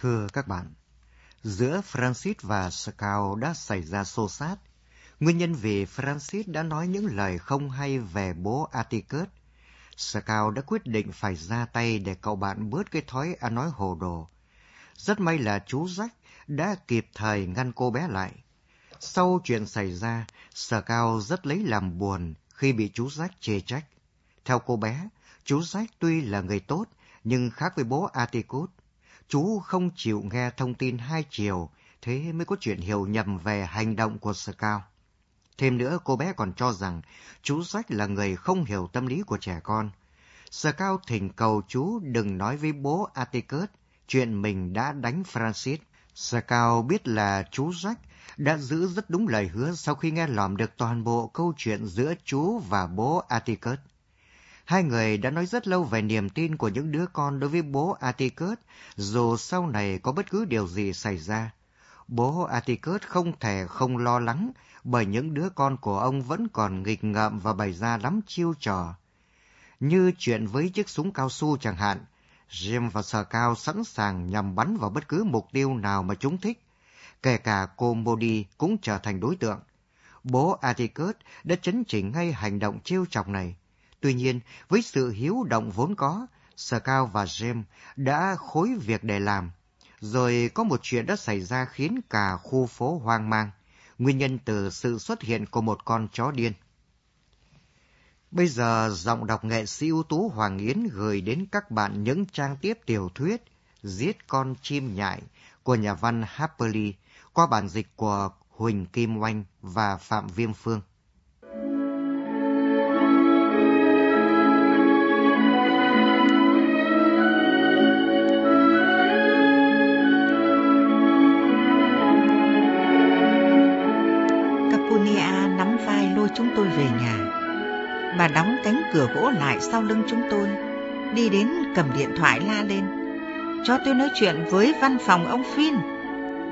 Thưa các bạn, giữa Francis và Scout đã xảy ra xô xát. Nguyên nhân vì Francis đã nói những lời không hay về bố Atticus. Scout đã quyết định phải ra tay để cậu bạn bớt cái thói ăn nói hồ đồ. Rất may là chú Jack đã kịp thời ngăn cô bé lại. Sau chuyện xảy ra, Scout rất lấy làm buồn khi bị chú Jack chê trách. Theo cô bé, chú Jack tuy là người tốt, nhưng khác với bố Atticus. Chú không chịu nghe thông tin hai chiều, thế mới có chuyện hiểu nhầm về hành động của Scout. Thêm nữa, cô bé còn cho rằng chú Jack là người không hiểu tâm lý của trẻ con. Scout thỉnh cầu chú đừng nói với bố Atticus chuyện mình đã đánh Francis. Scout biết là chú Jack đã giữ rất đúng lời hứa sau khi nghe lỏm được toàn bộ câu chuyện giữa chú và bố Atticus. Hai người đã nói rất lâu về niềm tin của những đứa con đối với bố Atticus, dù sau này có bất cứ điều gì xảy ra. Bố Atticus không thể không lo lắng, bởi những đứa con của ông vẫn còn nghịch ngợm và bày ra lắm chiêu trò. Như chuyện với chiếc súng cao su chẳng hạn, Jim và Sir Cao sẵn sàng nhằm bắn vào bất cứ mục tiêu nào mà chúng thích. Kể cả cô Modi cũng trở thành đối tượng. Bố Atticus đã chấn chỉnh ngay hành động trêu chọc này. Tuy nhiên, với sự hiếu động vốn có, Sir Cao và James đã khối việc để làm. Rồi có một chuyện đã xảy ra khiến cả khu phố hoang mang. Nguyên nhân từ sự xuất hiện của một con chó điên. Bây giờ, giọng đọc nghệ sĩ ưu tú Hoàng Yến gửi đến các bạn những trang tiếp tiểu thuyết Giết con chim nhại của nhà văn Harper Lee qua bản dịch của Huỳnh Kim Oanh và Phạm Viêm Phương. Chúng tôi về nhà. Bà đóng cánh cửa gỗ lại sau lưng chúng tôi, đi đến cầm điện thoại la lên. Cho tôi nói chuyện với văn phòng ông Phin.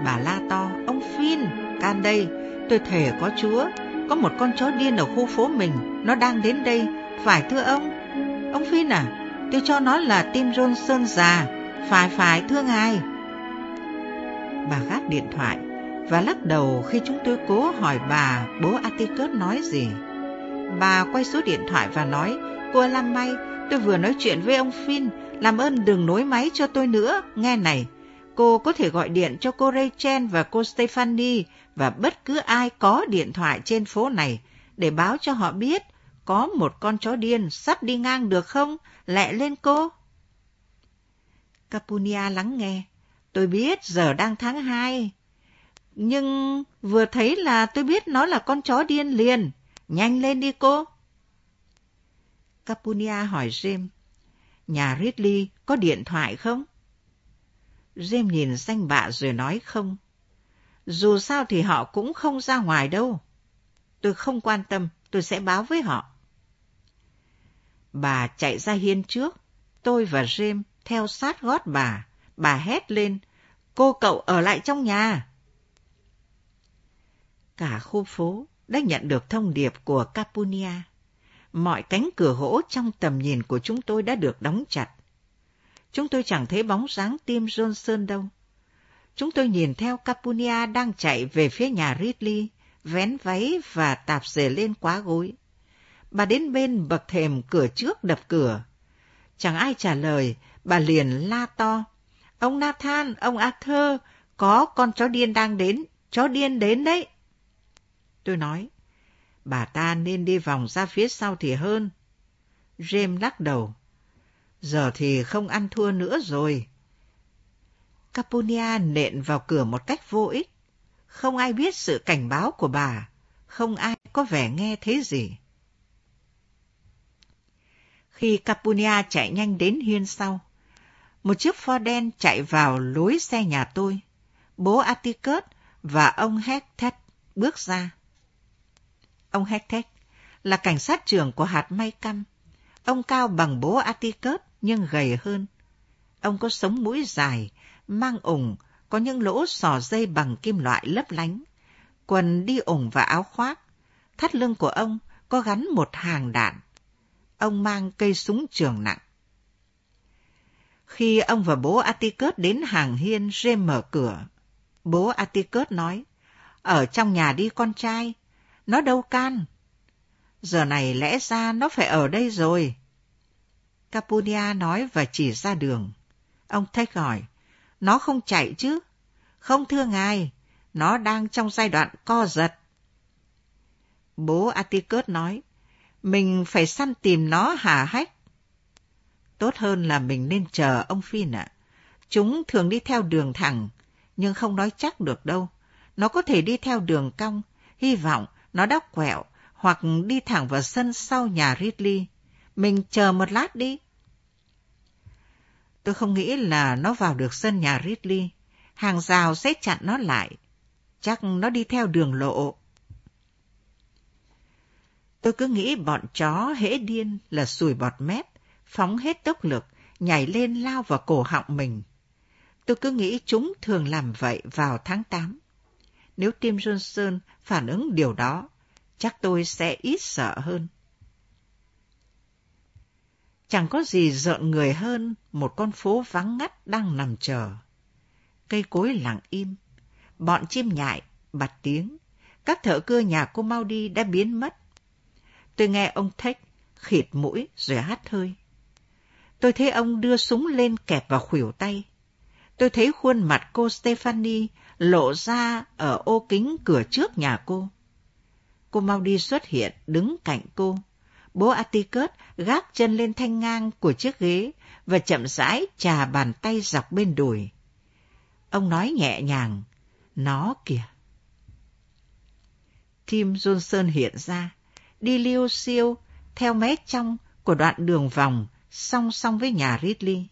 Bà la to, ông Phin, can đây, tôi thề có Chúa, có một con chó điên ở khu phố mình, nó đang đến đây, phải thưa ông? Ông Phin à, tôi cho nó là Tim Johnson già, phải phải thưa ngài. Bà gác điện thoại và lắc đầu khi chúng tôi cố hỏi bà bố Atticus nói gì. Bà quay số điện thoại và nói, cô Lam May, tôi vừa nói chuyện với ông Finn, làm ơn đừng nối máy cho tôi nữa, nghe này. Cô có thể gọi điện cho cô Rachel và cô Stephanie và bất cứ ai có điện thoại trên phố này để báo cho họ biết có một con chó điên sắp đi ngang được không? Lẹ lên cô. Capunia lắng nghe. Tôi biết giờ đang tháng 2. Nhưng vừa thấy là tôi biết nó là con chó điên liền. Nhanh lên đi cô. Capunia hỏi James. Nhà Ridley có điện thoại không? James nhìn danh bạ rồi nói không. Dù sao thì họ cũng không ra ngoài đâu. Tôi không quan tâm, tôi sẽ báo với họ. Bà chạy ra hiên trước, tôi và James theo sát gót bà. Bà hét lên, cô cậu ở lại trong nhà. Cả khu phố đã nhận được thông điệp của Capunia. Mọi cánh cửa gỗ trong tầm nhìn của chúng tôi đã được đóng chặt. Chúng tôi chẳng thấy bóng dáng Tim Johnson đâu. Chúng tôi nhìn theo Capunia đang chạy về phía nhà Ridley, vén váy và tạp dề lên quá gối. Bà đến bên bậc thềm cửa trước đập cửa. Chẳng ai trả lời, bà liền la to. Ông Nathan, ông Arthur, có con chó điên đang đến, chó điên đến đấy. Tôi nói, bà ta nên đi vòng ra phía sau thì hơn. James lắc đầu. Giờ thì không ăn thua nữa rồi. Capunia nện vào cửa một cách vô ích. Không ai biết sự cảnh báo của bà. Không ai có vẻ nghe thấy gì. Khi Capunia chạy nhanh đến hiên sau, một chiếc Ford đen chạy vào lối xe nhà tôi. Bố Atticus và ông Hectet bước ra. Ông Hectet là cảnh sát trưởng của hạt may căm. Ông cao bằng bố Atticus nhưng gầy hơn. Ông có sống mũi dài, mang ủng, có những lỗ sò dây bằng kim loại lấp lánh. Quần đi ủng và áo khoác. Thắt lưng của ông có gắn một hàng đạn. Ông mang cây súng trường nặng. Khi ông và bố Atticus đến hàng hiên, James mở cửa. Bố Atticus nói, ở trong nhà đi con trai, nó đâu can. Giờ này lẽ ra nó phải ở đây rồi. Capunia nói và chỉ ra đường. Ông Thách hỏi, nó không chạy chứ? Không thưa ngài, nó đang trong giai đoạn co giật. Bố Atticus nói, mình phải săn tìm nó hả hách. Tốt hơn là mình nên chờ ông Phin ạ. Chúng thường đi theo đường thẳng, nhưng không nói chắc được đâu. Nó có thể đi theo đường cong, hy vọng nó đã quẹo hoặc đi thẳng vào sân sau nhà Ridley. Mình chờ một lát đi. Tôi không nghĩ là nó vào được sân nhà Ridley. Hàng rào sẽ chặn nó lại. Chắc nó đi theo đường lộ. Tôi cứ nghĩ bọn chó hễ điên là sùi bọt mép, phóng hết tốc lực, nhảy lên lao vào cổ họng mình. Tôi cứ nghĩ chúng thường làm vậy vào tháng 8. Nếu Tim Johnson phản ứng điều đó, chắc tôi sẽ ít sợ hơn. Chẳng có gì rợn người hơn một con phố vắng ngắt đang nằm chờ. Cây cối lặng im, bọn chim nhại, bật tiếng, các thợ cưa nhà cô mau đi đã biến mất. Tôi nghe ông Thách khịt mũi rồi hát hơi. Tôi thấy ông đưa súng lên kẹp vào khuỷu tay. Tôi thấy khuôn mặt cô Stephanie lộ ra ở ô kính cửa trước nhà cô. Cô mau đi xuất hiện, đứng cạnh cô. Bố Atticus gác chân lên thanh ngang của chiếc ghế và chậm rãi trà bàn tay dọc bên đùi. Ông nói nhẹ nhàng, nó kìa. Tim Johnson hiện ra, đi liêu siêu theo mé trong của đoạn đường vòng song song với nhà Ridley.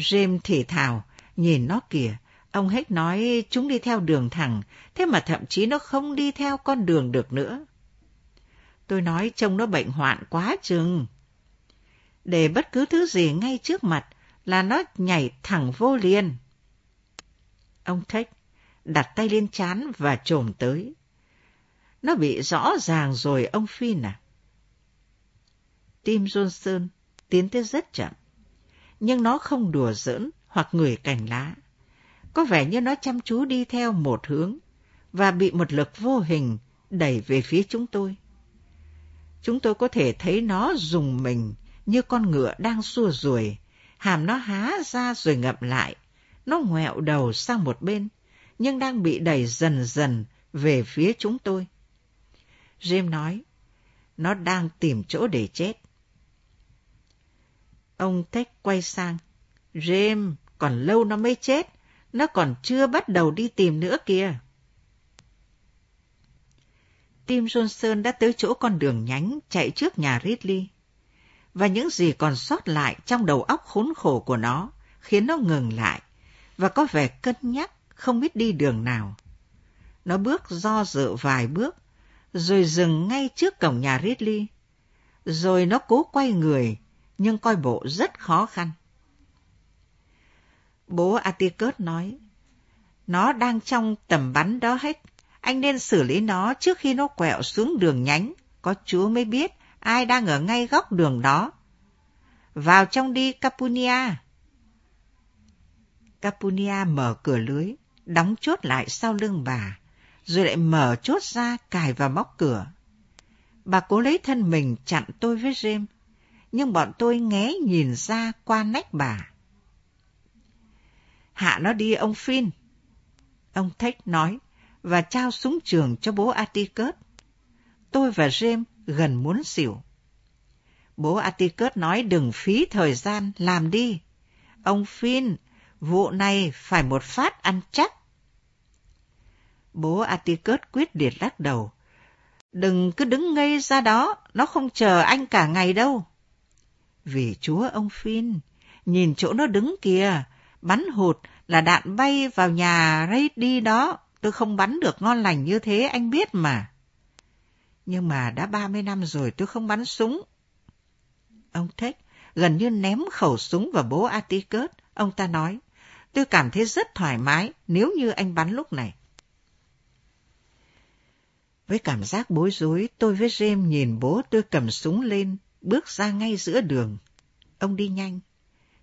James thể thào, nhìn nó kìa, ông hết nói chúng đi theo đường thẳng, thế mà thậm chí nó không đi theo con đường được nữa. Tôi nói trông nó bệnh hoạn quá chừng. Để bất cứ thứ gì ngay trước mặt là nó nhảy thẳng vô liền. Ông Thách đặt tay lên chán và trồm tới. Nó bị rõ ràng rồi ông Phin à. Tim Johnson tiến tới rất chậm, nhưng nó không đùa giỡn hoặc người cành lá. Có vẻ như nó chăm chú đi theo một hướng và bị một lực vô hình đẩy về phía chúng tôi. Chúng tôi có thể thấy nó dùng mình như con ngựa đang xua ruồi, hàm nó há ra rồi ngậm lại. Nó ngoẹo đầu sang một bên, nhưng đang bị đẩy dần dần về phía chúng tôi. Jim nói, nó đang tìm chỗ để chết. Ông Tech quay sang. James, còn lâu nó mới chết. Nó còn chưa bắt đầu đi tìm nữa kìa. Tim Johnson đã tới chỗ con đường nhánh chạy trước nhà Ridley. Và những gì còn sót lại trong đầu óc khốn khổ của nó khiến nó ngừng lại và có vẻ cân nhắc không biết đi đường nào. Nó bước do dự vài bước, rồi dừng ngay trước cổng nhà Ridley. Rồi nó cố quay người, nhưng coi bộ rất khó khăn. Bố Atticus nói, nó đang trong tầm bắn đó hết. Anh nên xử lý nó trước khi nó quẹo xuống đường nhánh. Có chúa mới biết ai đang ở ngay góc đường đó. Vào trong đi, Capunia. Capunia mở cửa lưới, đóng chốt lại sau lưng bà, rồi lại mở chốt ra cài vào móc cửa. Bà cố lấy thân mình chặn tôi với James, nhưng bọn tôi nghé nhìn ra qua nách bà. Hạ nó đi ông Phin. Ông Thách nói, và trao súng trường cho bố Atticus. Tôi và James gần muốn xỉu. Bố Atticus nói đừng phí thời gian, làm đi. Ông Phin, vụ này phải một phát ăn chắc. Bố Atticus quyết liệt lắc đầu. Đừng cứ đứng ngây ra đó, nó không chờ anh cả ngày đâu. Vì chúa ông Phin, nhìn chỗ nó đứng kìa, bắn hụt là đạn bay vào nhà Rady đó. Tôi không bắn được ngon lành như thế, anh biết mà. Nhưng mà đã 30 năm rồi tôi không bắn súng. Ông Thích gần như ném khẩu súng vào bố Atticus. Ông ta nói, tôi cảm thấy rất thoải mái nếu như anh bắn lúc này. Với cảm giác bối rối, tôi với James nhìn bố tôi cầm súng lên, bước ra ngay giữa đường. Ông đi nhanh.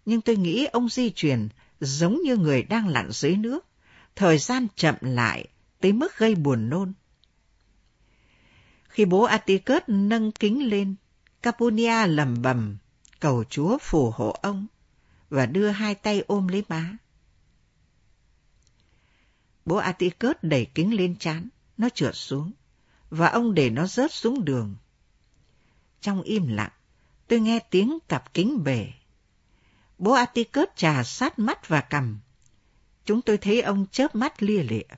nhưng tôi nghĩ ông di chuyển giống như người đang lặn dưới nước, thời gian chậm lại tới mức gây buồn nôn. Khi bố Atticus nâng kính lên, Capunia lầm bầm, cầu Chúa phù hộ ông và đưa hai tay ôm lấy má. Bố Atticus đẩy kính lên chán, nó trượt xuống, và ông để nó rớt xuống đường. Trong im lặng, tôi nghe tiếng cặp kính bể. Bố Atticus trà sát mắt và cầm. Chúng tôi thấy ông chớp mắt lia lịa.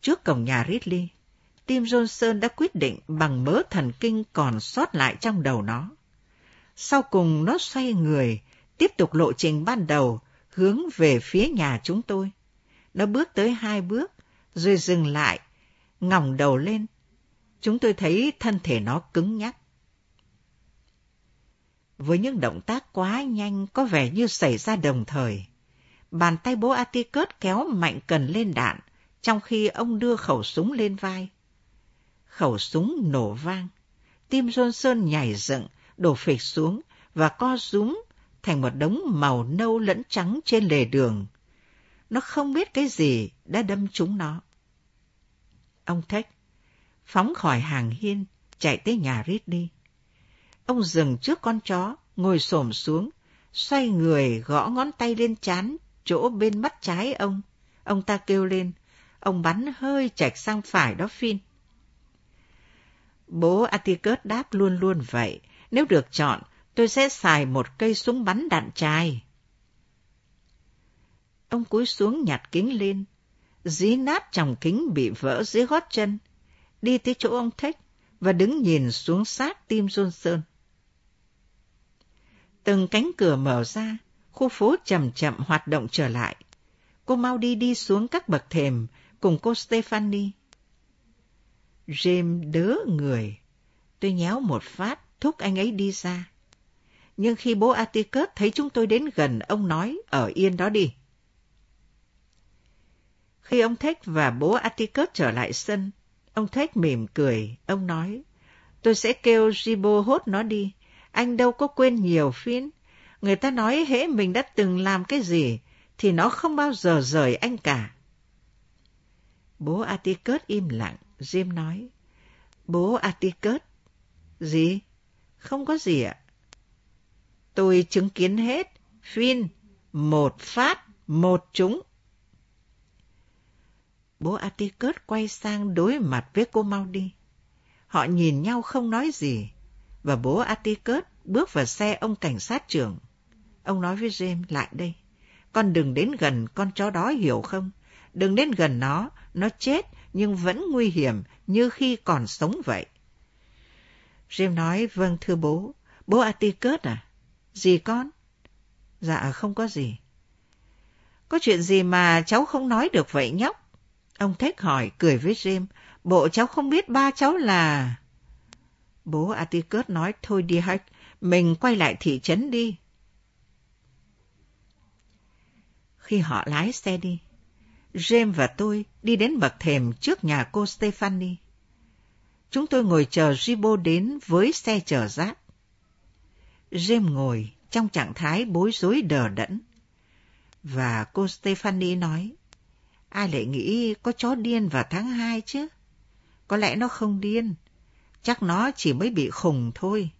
Trước cổng nhà Ridley, Tim Johnson đã quyết định bằng mớ thần kinh còn sót lại trong đầu nó. Sau cùng nó xoay người, tiếp tục lộ trình ban đầu, hướng về phía nhà chúng tôi. Nó bước tới hai bước, rồi dừng lại, ngỏng đầu lên. Chúng tôi thấy thân thể nó cứng nhắc. Với những động tác quá nhanh có vẻ như xảy ra đồng thời, bàn tay bố Atticus kéo mạnh cần lên đạn, trong khi ông đưa khẩu súng lên vai. Khẩu súng nổ vang, tim Johnson nhảy dựng, đổ phịch xuống và co rúm thành một đống màu nâu lẫn trắng trên lề đường. Nó không biết cái gì đã đâm trúng nó. Ông Thách phóng khỏi hàng hiên, chạy tới nhà rít đi. Ông dừng trước con chó, ngồi xổm xuống, xoay người gõ ngón tay lên chán, chỗ bên mắt trái ông. Ông ta kêu lên, ông bắn hơi chạch sang phải đó Phin. Bố Atticus đáp luôn luôn vậy, nếu được chọn, tôi sẽ xài một cây súng bắn đạn chai. Ông cúi xuống nhặt kính lên, dí nát trong kính bị vỡ dưới gót chân, đi tới chỗ ông Thách và đứng nhìn xuống sát tim Johnson. Từng cánh cửa mở ra, khu phố chậm chậm hoạt động trở lại. Cô mau đi đi xuống các bậc thềm cùng cô Stephanie. James đớ người. Tôi nhéo một phát, thúc anh ấy đi ra. Nhưng khi bố Atticus thấy chúng tôi đến gần, ông nói, ở yên đó đi. Khi ông Thách và bố Atticus trở lại sân, ông Thách mỉm cười, ông nói, tôi sẽ kêu Jibo hốt nó đi, anh đâu có quên nhiều phiên. Người ta nói hễ mình đã từng làm cái gì, thì nó không bao giờ rời anh cả. Bố Atticus im lặng, Jim nói, bố Atticus, gì? Không có gì ạ. Tôi chứng kiến hết, Phin, một phát, một trúng. Bố Atticus quay sang đối mặt với cô mau đi. Họ nhìn nhau không nói gì, và bố Atticus bước vào xe ông cảnh sát trưởng. Ông nói với James lại đây. Con đừng đến gần con chó đó hiểu không? Đừng đến gần nó, nó chết nhưng vẫn nguy hiểm như khi còn sống vậy. James nói, vâng thưa bố. Bố Atticus à? Gì con? Dạ không có gì. Có chuyện gì mà cháu không nói được vậy nhóc? Ông thách hỏi, cười với James. Bộ cháu không biết ba cháu là... Bố Atticus nói, thôi đi Hách, mình quay lại thị trấn đi. Khi họ lái xe đi, James và tôi đi đến bậc thềm trước nhà cô Stephanie. Chúng tôi ngồi chờ Gibo đến với xe chở rác. James ngồi trong trạng thái bối rối đờ đẫn. Và cô Stephanie nói, ai lại nghĩ có chó điên vào tháng 2 chứ? Có lẽ nó không điên, chắc nó chỉ mới bị khùng thôi.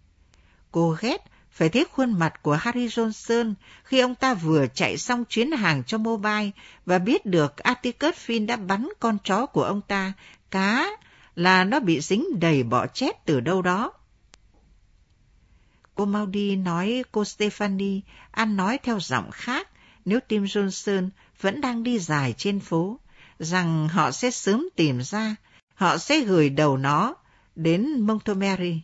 Cô ghét phải thấy khuôn mặt của Harry Johnson khi ông ta vừa chạy xong chuyến hàng cho mobile và biết được Atticus Finn đã bắn con chó của ông ta, cá là nó bị dính đầy bọ chết từ đâu đó. Cô Maudie nói cô Stephanie ăn nói theo giọng khác nếu Tim Johnson vẫn đang đi dài trên phố, rằng họ sẽ sớm tìm ra, họ sẽ gửi đầu nó đến Montgomery.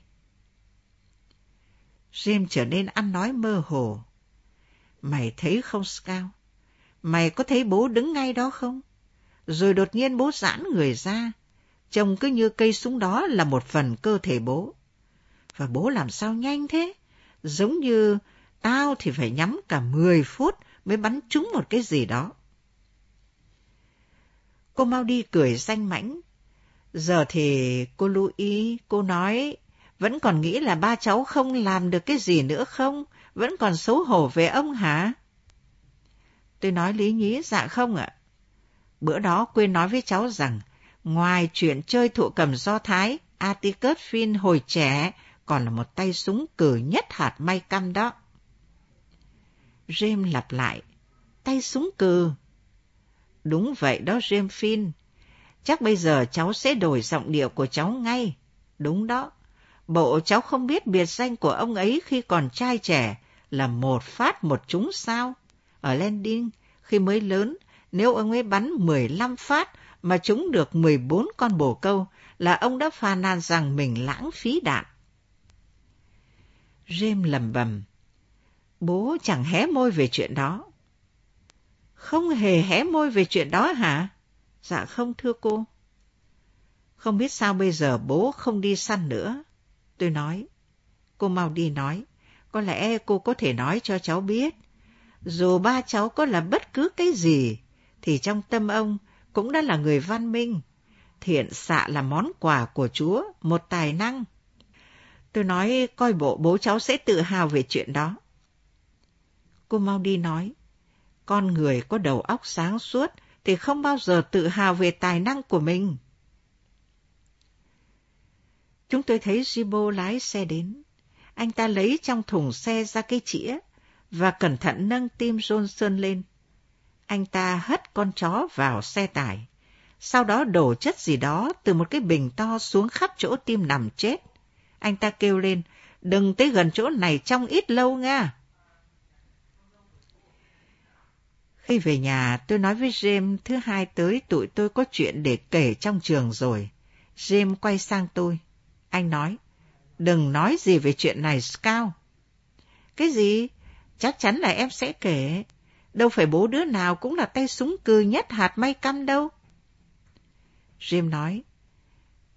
Jim trở nên ăn nói mơ hồ. Mày thấy không Scout? Mày có thấy bố đứng ngay đó không? Rồi đột nhiên bố giãn người ra. Trông cứ như cây súng đó là một phần cơ thể bố. Và bố làm sao nhanh thế? Giống như tao thì phải nhắm cả 10 phút mới bắn trúng một cái gì đó. Cô mau đi cười danh mãnh. Giờ thì cô lưu ý, cô nói Vẫn còn nghĩ là ba cháu không làm được cái gì nữa không? Vẫn còn xấu hổ về ông hả? Tôi nói lý nhí, dạ không ạ. Bữa đó quên nói với cháu rằng, ngoài chuyện chơi thụ cầm do Thái, Atticus Finn hồi trẻ còn là một tay súng cử nhất hạt may căm đó. James lặp lại, tay súng cừ. Đúng vậy đó James Finn. Chắc bây giờ cháu sẽ đổi giọng điệu của cháu ngay. Đúng đó. Bộ cháu không biết biệt danh của ông ấy khi còn trai trẻ là một phát một trúng sao. Ở Landing, khi mới lớn, nếu ông ấy bắn 15 phát mà trúng được 14 con bồ câu là ông đã phàn nàn rằng mình lãng phí đạn. James lầm bầm. Bố chẳng hé môi về chuyện đó. Không hề hé môi về chuyện đó hả? Dạ không thưa cô. Không biết sao bây giờ bố không đi săn nữa. Tôi nói. Cô mau đi nói. Có lẽ cô có thể nói cho cháu biết. Dù ba cháu có là bất cứ cái gì, thì trong tâm ông cũng đã là người văn minh. Thiện xạ là món quà của Chúa, một tài năng. Tôi nói coi bộ bố cháu sẽ tự hào về chuyện đó. Cô mau đi nói, con người có đầu óc sáng suốt thì không bao giờ tự hào về tài năng của mình. Chúng tôi thấy Jibo lái xe đến. Anh ta lấy trong thùng xe ra cái chĩa và cẩn thận nâng tim Johnson lên. Anh ta hất con chó vào xe tải, sau đó đổ chất gì đó từ một cái bình to xuống khắp chỗ tim nằm chết. Anh ta kêu lên, đừng tới gần chỗ này trong ít lâu nha. Khi về nhà, tôi nói với James thứ hai tới tụi tôi có chuyện để kể trong trường rồi. James quay sang tôi. Anh nói, đừng nói gì về chuyện này, Scout. Cái gì? Chắc chắn là em sẽ kể. Đâu phải bố đứa nào cũng là tay súng cừ nhất hạt may căm đâu. Jim nói,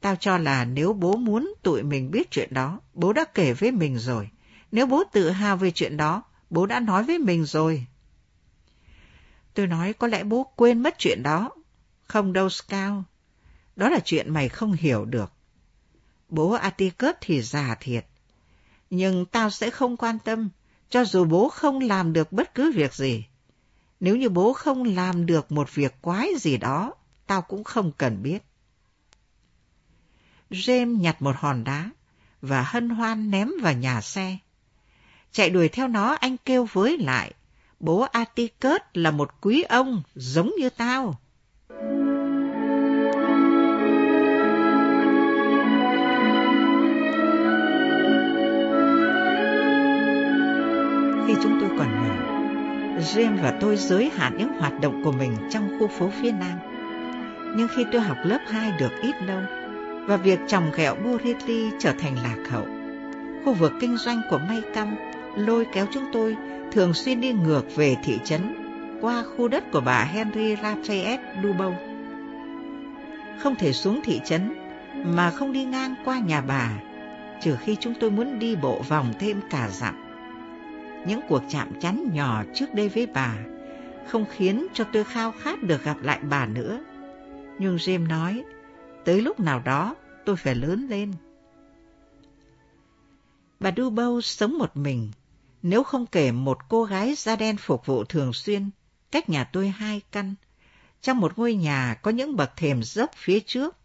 tao cho là nếu bố muốn tụi mình biết chuyện đó, bố đã kể với mình rồi. Nếu bố tự hào về chuyện đó, bố đã nói với mình rồi. Tôi nói có lẽ bố quên mất chuyện đó. Không đâu Scout. Đó là chuyện mày không hiểu được. Bố Atticus thì già thiệt. Nhưng tao sẽ không quan tâm, cho dù bố không làm được bất cứ việc gì. Nếu như bố không làm được một việc quái gì đó, tao cũng không cần biết. James nhặt một hòn đá và hân hoan ném vào nhà xe. Chạy đuổi theo nó anh kêu với lại, bố Atticus là một quý ông giống như tao. Khi chúng tôi còn nhỏ, James và tôi giới hạn những hoạt động của mình trong khu phố phía Nam. Nhưng khi tôi học lớp 2 được ít lâu, và việc trồng ghẹo Borelli trở thành lạc hậu, khu vực kinh doanh của May Căm lôi kéo chúng tôi thường xuyên đi ngược về thị trấn qua khu đất của bà Henry Lafayette Dubow. Không thể xuống thị trấn mà không đi ngang qua nhà bà, trừ khi chúng tôi muốn đi bộ vòng thêm cả dặm những cuộc chạm chắn nhỏ trước đây với bà không khiến cho tôi khao khát được gặp lại bà nữa. Nhưng Jim nói, tới lúc nào đó tôi phải lớn lên. Bà Dubow sống một mình, nếu không kể một cô gái da đen phục vụ thường xuyên, cách nhà tôi hai căn, trong một ngôi nhà có những bậc thềm dốc phía trước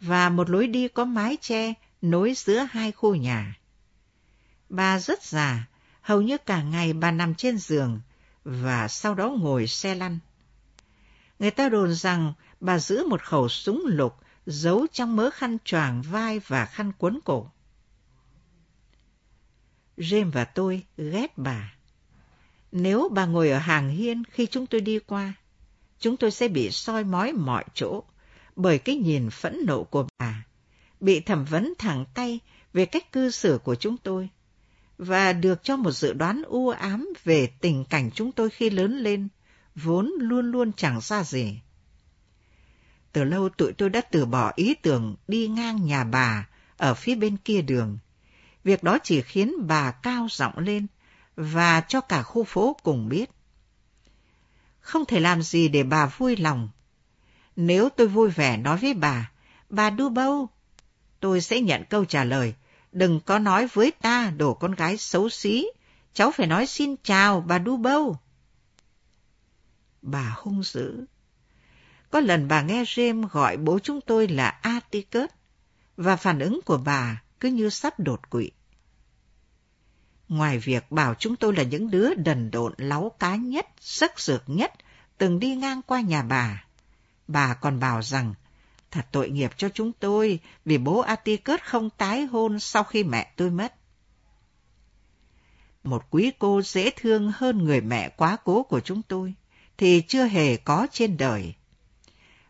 và một lối đi có mái che nối giữa hai khu nhà. Bà rất già, Hầu như cả ngày bà nằm trên giường và sau đó ngồi xe lăn. Người ta đồn rằng bà giữ một khẩu súng lục giấu trong mớ khăn choàng vai và khăn quấn cổ. James và tôi ghét bà. Nếu bà ngồi ở hàng hiên khi chúng tôi đi qua, chúng tôi sẽ bị soi mói mọi chỗ bởi cái nhìn phẫn nộ của bà, bị thẩm vấn thẳng tay về cách cư xử của chúng tôi và được cho một dự đoán u ám về tình cảnh chúng tôi khi lớn lên, vốn luôn luôn chẳng ra gì. Từ lâu tụi tôi đã từ bỏ ý tưởng đi ngang nhà bà ở phía bên kia đường. Việc đó chỉ khiến bà cao giọng lên và cho cả khu phố cùng biết. Không thể làm gì để bà vui lòng. Nếu tôi vui vẻ nói với bà, bà đu bâu, tôi sẽ nhận câu trả lời, đừng có nói với ta đồ con gái xấu xí. Cháu phải nói xin chào bà đu bâu. Bà hung dữ. Có lần bà nghe James gọi bố chúng tôi là Atticus, và phản ứng của bà cứ như sắp đột quỵ. Ngoài việc bảo chúng tôi là những đứa đần độn láu cá nhất, sức dược nhất, từng đi ngang qua nhà bà, bà còn bảo rằng thật tội nghiệp cho chúng tôi vì bố Atikert không tái hôn sau khi mẹ tôi mất. Một quý cô dễ thương hơn người mẹ quá cố của chúng tôi thì chưa hề có trên đời.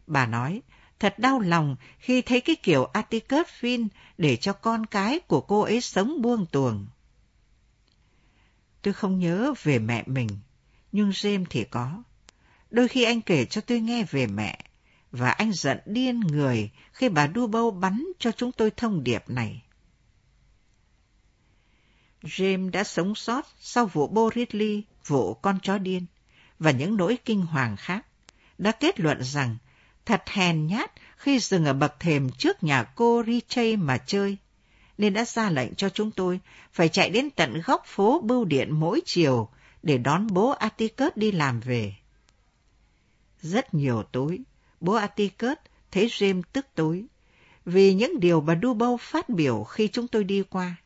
Bà nói, thật đau lòng khi thấy cái kiểu Atticus Finn để cho con cái của cô ấy sống buông tuồng. Tôi không nhớ về mẹ mình, nhưng James thì có. Đôi khi anh kể cho tôi nghe về mẹ, và anh giận điên người khi bà Dubow bắn cho chúng tôi thông điệp này. James đã sống sót sau vụ Bo Ridley, vụ con chó điên, và những nỗi kinh hoàng khác, đã kết luận rằng thật hèn nhát khi dừng ở bậc thềm trước nhà cô Richey mà chơi, nên đã ra lệnh cho chúng tôi phải chạy đến tận góc phố bưu điện mỗi chiều để đón bố Atticus đi làm về. Rất nhiều tối, bố Atticus thấy James tức tối vì những điều bà Dubow phát biểu khi chúng tôi đi qua.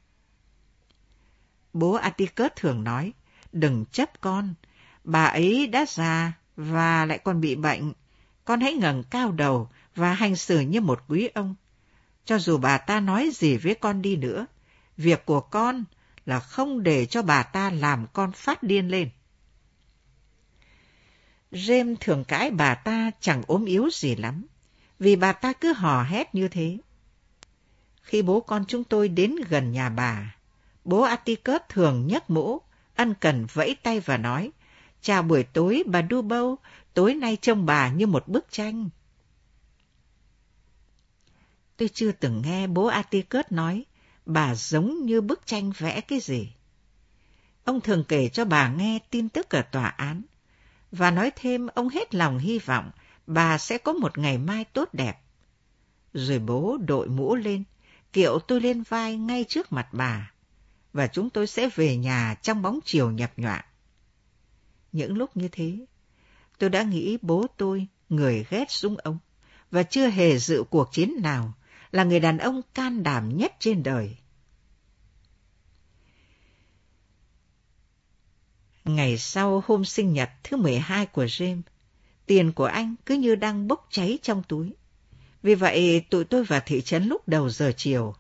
Bố Atticus thường nói, đừng chấp con, bà ấy đã già và lại còn bị bệnh. Con hãy ngẩng cao đầu và hành xử như một quý ông. Cho dù bà ta nói gì với con đi nữa, việc của con là không để cho bà ta làm con phát điên lên. James thường cãi bà ta chẳng ốm yếu gì lắm, vì bà ta cứ hò hét như thế. Khi bố con chúng tôi đến gần nhà bà, bố Atticus thường nhấc mũ, ân cần vẫy tay và nói, Chào buổi tối bà Dubow, tối nay trông bà như một bức tranh. Tôi chưa từng nghe bố Atikert nói, bà giống như bức tranh vẽ cái gì. Ông thường kể cho bà nghe tin tức ở tòa án, và nói thêm ông hết lòng hy vọng bà sẽ có một ngày mai tốt đẹp. Rồi bố đội mũ lên, kiệu tôi lên vai ngay trước mặt bà, và chúng tôi sẽ về nhà trong bóng chiều nhập nhọa. Những lúc như thế, tôi đã nghĩ bố tôi, người ghét dung ông, và chưa hề dự cuộc chiến nào, là người đàn ông can đảm nhất trên đời. Ngày sau hôm sinh nhật thứ 12 của James, tiền của anh cứ như đang bốc cháy trong túi. Vì vậy, tụi tôi vào thị trấn lúc đầu giờ chiều.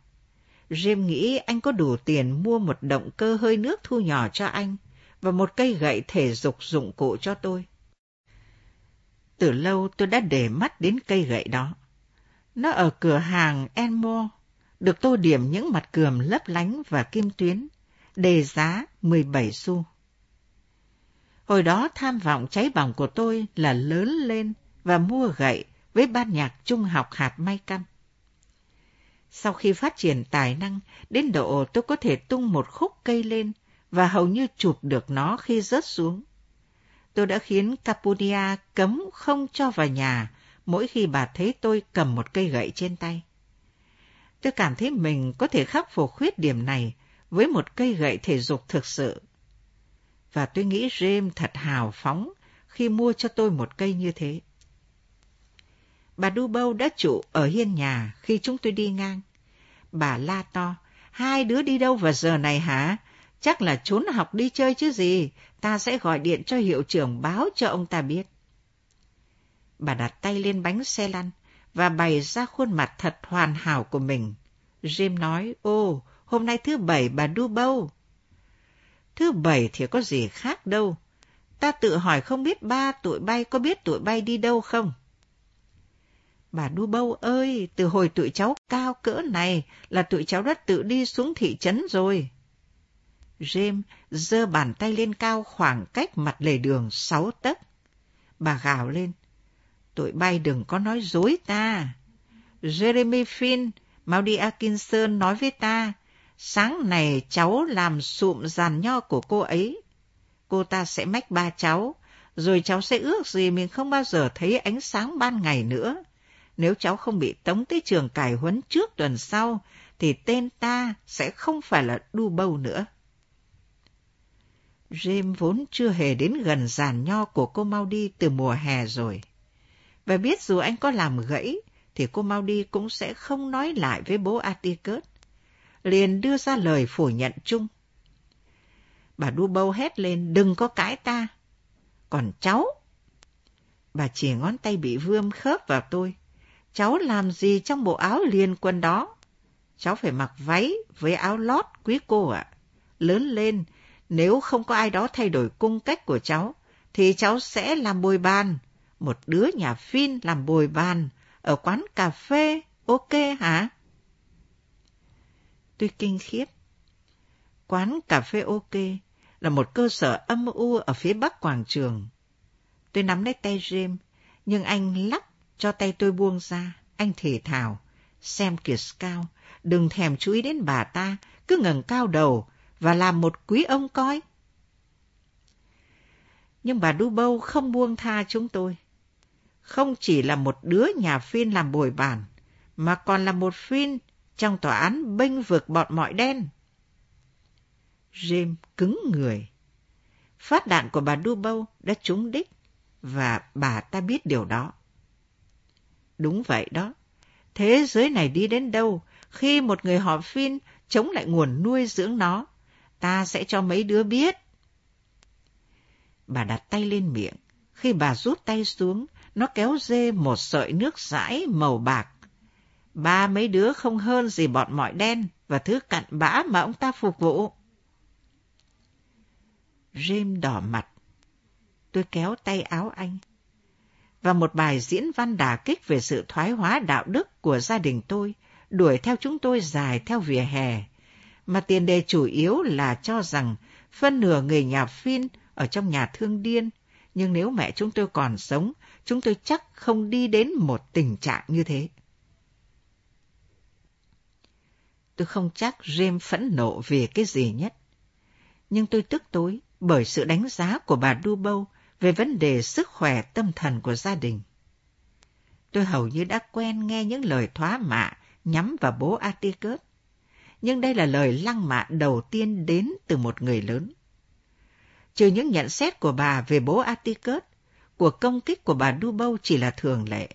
James nghĩ anh có đủ tiền mua một động cơ hơi nước thu nhỏ cho anh và một cây gậy thể dục dụng cụ cho tôi. Từ lâu tôi đã để mắt đến cây gậy đó. Nó ở cửa hàng Enmore, được tô điểm những mặt cườm lấp lánh và kim tuyến, đề giá 17 xu. Hồi đó tham vọng cháy bỏng của tôi là lớn lên và mua gậy với ban nhạc trung học hạt may căm. Sau khi phát triển tài năng, đến độ tôi có thể tung một khúc cây lên và hầu như chụp được nó khi rớt xuống. Tôi đã khiến Capunia cấm không cho vào nhà mỗi khi bà thấy tôi cầm một cây gậy trên tay. Tôi cảm thấy mình có thể khắc phục khuyết điểm này với một cây gậy thể dục thực sự. Và tôi nghĩ James thật hào phóng khi mua cho tôi một cây như thế. Bà Dubâu đã trụ ở hiên nhà khi chúng tôi đi ngang. Bà la to, hai đứa đi đâu vào giờ này hả? Chắc là trốn học đi chơi chứ gì, ta sẽ gọi điện cho hiệu trưởng báo cho ông ta biết. Bà đặt tay lên bánh xe lăn và bày ra khuôn mặt thật hoàn hảo của mình. Jim nói, ô, hôm nay thứ bảy bà đu bâu. Thứ bảy thì có gì khác đâu. Ta tự hỏi không biết ba tụi bay có biết tụi bay đi đâu không? Bà đu bâu ơi, từ hồi tụi cháu cao cỡ này là tụi cháu đã tự đi xuống thị trấn rồi. James giơ bàn tay lên cao khoảng cách mặt lề đường sáu tấc. Bà gào lên. Tụi bay đừng có nói dối ta. Jeremy Finn, Maudie Atkinson nói với ta, sáng này cháu làm sụm giàn nho của cô ấy. Cô ta sẽ mách ba cháu, rồi cháu sẽ ước gì mình không bao giờ thấy ánh sáng ban ngày nữa. Nếu cháu không bị tống tới trường cải huấn trước tuần sau, thì tên ta sẽ không phải là đu bâu nữa. James vốn chưa hề đến gần giàn nho của cô Maudie từ mùa hè rồi. Và biết dù anh có làm gãy, thì cô Maudie cũng sẽ không nói lại với bố Atticus. Liền đưa ra lời phủ nhận chung. Bà đu bâu hét lên, đừng có cãi ta. Còn cháu? Bà chỉ ngón tay bị vươm khớp vào tôi. Cháu làm gì trong bộ áo liền quân đó? Cháu phải mặc váy với áo lót, quý cô ạ. Lớn lên, nếu không có ai đó thay đổi cung cách của cháu, thì cháu sẽ làm bồi bàn. Một đứa nhà phin làm bồi bàn ở quán cà phê, ok hả? Tôi kinh khiếp. Quán cà phê ok là một cơ sở âm u ở phía bắc quảng trường. Tôi nắm lấy tay James, nhưng anh lắc cho tay tôi buông ra. Anh thể thào, xem kìa Scout, đừng thèm chú ý đến bà ta, cứ ngẩng cao đầu và làm một quý ông coi. Nhưng bà Dubâu không buông tha chúng tôi. Không chỉ là một đứa nhà phiên làm bồi bàn, mà còn là một phiên trong tòa án bênh vực bọn mọi đen. James cứng người. Phát đạn của bà Dubâu đã trúng đích, và bà ta biết điều đó. Đúng vậy đó. Thế giới này đi đến đâu khi một người họ phiên chống lại nguồn nuôi dưỡng nó? Ta sẽ cho mấy đứa biết. Bà đặt tay lên miệng. Khi bà rút tay xuống, nó kéo dê một sợi nước dãi màu bạc. Ba mấy đứa không hơn gì bọn mọi đen và thứ cặn bã mà ông ta phục vụ. Rêm đỏ mặt. Tôi kéo tay áo anh và một bài diễn văn đả kích về sự thoái hóa đạo đức của gia đình tôi, đuổi theo chúng tôi dài theo vỉa hè, mà tiền đề chủ yếu là cho rằng phân nửa người nhà Phin ở trong nhà thương điên, nhưng nếu mẹ chúng tôi còn sống, chúng tôi chắc không đi đến một tình trạng như thế. Tôi không chắc James phẫn nộ về cái gì nhất, nhưng tôi tức tối bởi sự đánh giá của bà Dubow về vấn đề sức khỏe tâm thần của gia đình. Tôi hầu như đã quen nghe những lời thoá mạ nhắm vào bố Atticus, nhưng đây là lời lăng mạ đầu tiên đến từ một người lớn. Trừ những nhận xét của bà về bố Atticus, cuộc công kích của bà Dubow chỉ là thường lệ.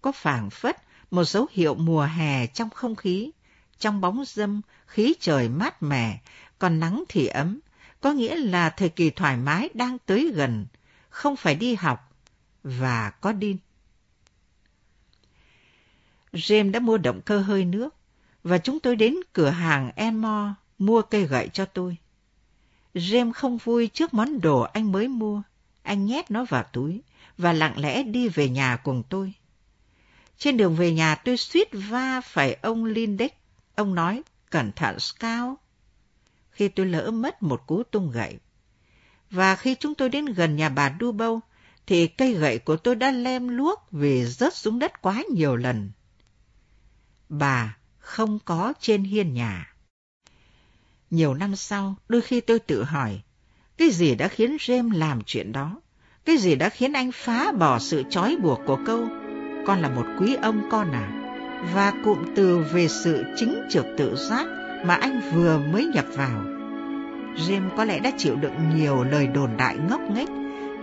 Có phảng phất một dấu hiệu mùa hè trong không khí, trong bóng dâm, khí trời mát mẻ, còn nắng thì ấm, có nghĩa là thời kỳ thoải mái đang tới gần, không phải đi học và có đi. James đã mua động cơ hơi nước và chúng tôi đến cửa hàng Enmore mua cây gậy cho tôi. James không vui trước món đồ anh mới mua. Anh nhét nó vào túi và lặng lẽ đi về nhà cùng tôi. Trên đường về nhà tôi suýt va phải ông Lindeck. Ông nói, cẩn thận Scout. Khi tôi lỡ mất một cú tung gậy, và khi chúng tôi đến gần nhà bà Dubow, thì cây gậy của tôi đã lem luốc vì rớt xuống đất quá nhiều lần. Bà không có trên hiên nhà. Nhiều năm sau, đôi khi tôi tự hỏi, cái gì đã khiến James làm chuyện đó? Cái gì đã khiến anh phá bỏ sự trói buộc của câu con là một quý ông con à? Và cụm từ về sự chính trực tự giác mà anh vừa mới nhập vào James có lẽ đã chịu đựng nhiều lời đồn đại ngốc nghếch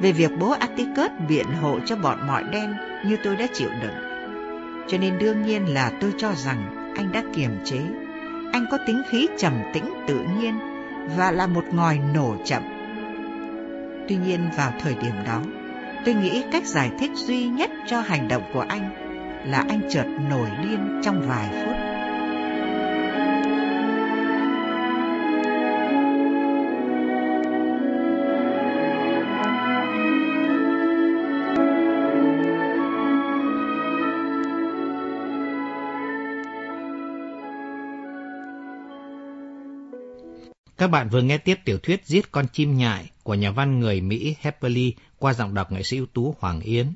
về việc bố Atticus biện hộ cho bọn mọi đen như tôi đã chịu đựng. Cho nên đương nhiên là tôi cho rằng anh đã kiềm chế. Anh có tính khí trầm tĩnh tự nhiên và là một ngòi nổ chậm. Tuy nhiên vào thời điểm đó, tôi nghĩ cách giải thích duy nhất cho hành động của anh là anh chợt nổi điên trong vài phút. Các bạn vừa nghe tiếp tiểu thuyết Giết con chim nhại của nhà văn người Mỹ Hepperly qua giọng đọc nghệ sĩ ưu tú Hoàng Yến.